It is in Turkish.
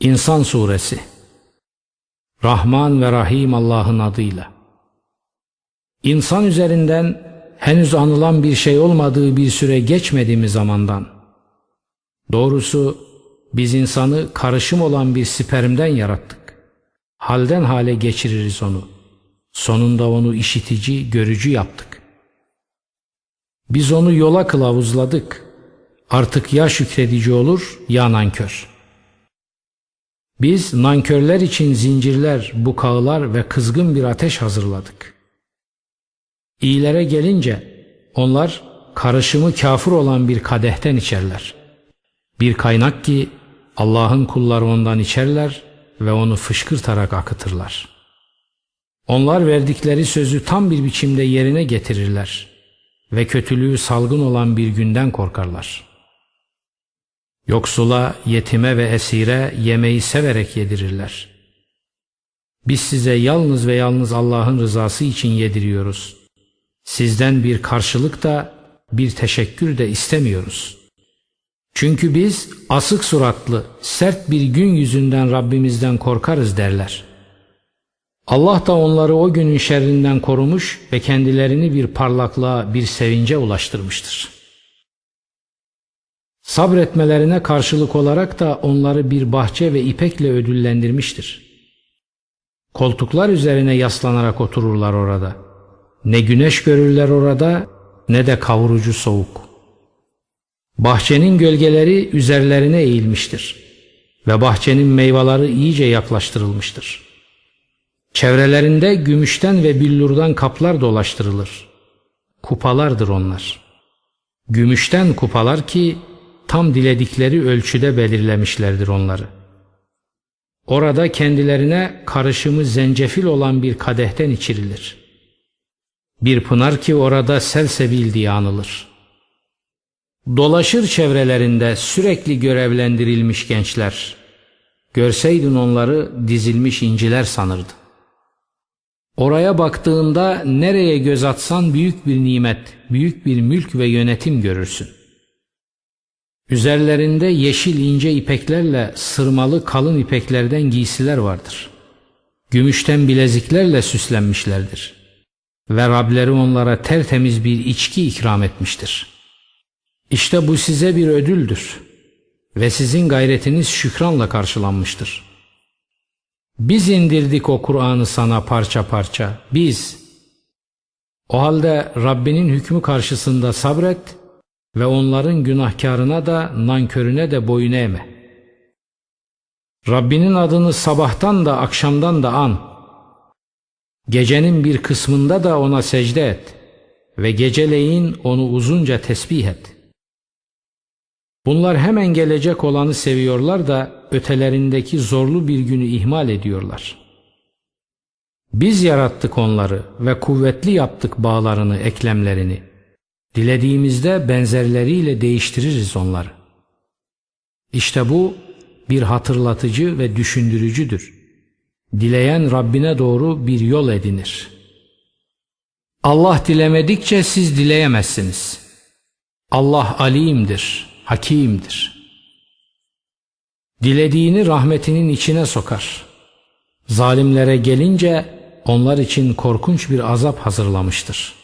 İnsan Suresi Rahman ve Rahim Allah'ın adıyla İnsan üzerinden henüz anılan bir şey olmadığı bir süre geçmedi mi zamandan? Doğrusu biz insanı karışım olan bir spermden yarattık. Halden hale geçiririz onu. Sonunda onu işitici, görücü yaptık. Biz onu yola kılavuzladık. Artık ya şükredici olur ya nankör.'' Biz nankörler için zincirler, bukağılar ve kızgın bir ateş hazırladık. İyilere gelince onlar karışımı kafir olan bir kadehten içerler. Bir kaynak ki Allah'ın kulları ondan içerler ve onu fışkırtarak akıtırlar. Onlar verdikleri sözü tam bir biçimde yerine getirirler ve kötülüğü salgın olan bir günden korkarlar.'' Yoksula, yetime ve esire yemeği severek yedirirler. Biz size yalnız ve yalnız Allah'ın rızası için yediriyoruz. Sizden bir karşılık da bir teşekkür de istemiyoruz. Çünkü biz asık suratlı, sert bir gün yüzünden Rabbimizden korkarız derler. Allah da onları o günün şerrinden korumuş ve kendilerini bir parlaklığa, bir sevince ulaştırmıştır.'' Sabretmelerine karşılık olarak da onları bir bahçe ve ipekle ödüllendirmiştir. Koltuklar üzerine yaslanarak otururlar orada. Ne güneş görürler orada ne de kavurucu soğuk. Bahçenin gölgeleri üzerlerine eğilmiştir ve bahçenin meyveleri iyice yaklaştırılmıştır. Çevrelerinde gümüşten ve billurdan kaplar dolaştırılır. Kupalardır onlar. Gümüşten kupalar ki tam diledikleri ölçüde belirlemişlerdir onları. Orada kendilerine karışımı zencefil olan bir kadehten içirilir. Bir pınar ki orada selsebil diye anılır. Dolaşır çevrelerinde sürekli görevlendirilmiş gençler. Görseydin onları dizilmiş inciler sanırdı. Oraya baktığında nereye göz atsan büyük bir nimet, büyük bir mülk ve yönetim görürsün. Üzerlerinde yeşil ince ipeklerle sırmalı kalın ipeklerden giysiler vardır. Gümüşten bileziklerle süslenmişlerdir. Ve Rableri onlara tertemiz bir içki ikram etmiştir. İşte bu size bir ödüldür. Ve sizin gayretiniz şükranla karşılanmıştır. Biz indirdik o Kur'an'ı sana parça parça. Biz. O halde Rabbinin hükmü karşısında sabret ve onların günahkarına da nankörüne de boyun eğme. Rabbinin adını sabahtan da akşamdan da an. Gecenin bir kısmında da ona secde et ve geceleyin onu uzunca tesbih et. Bunlar hemen gelecek olanı seviyorlar da ötelerindeki zorlu bir günü ihmal ediyorlar. Biz yarattık onları ve kuvvetli yaptık bağlarını, eklemlerini. Dilediğimizde benzerleriyle değiştiririz onları. İşte bu bir hatırlatıcı ve düşündürücüdür. Dileyen Rabbine doğru bir yol edinir. Allah dilemedikçe siz dileyemezsiniz. Allah alimdir, hakimdir. Dilediğini rahmetinin içine sokar. Zalimlere gelince onlar için korkunç bir azap hazırlamıştır.''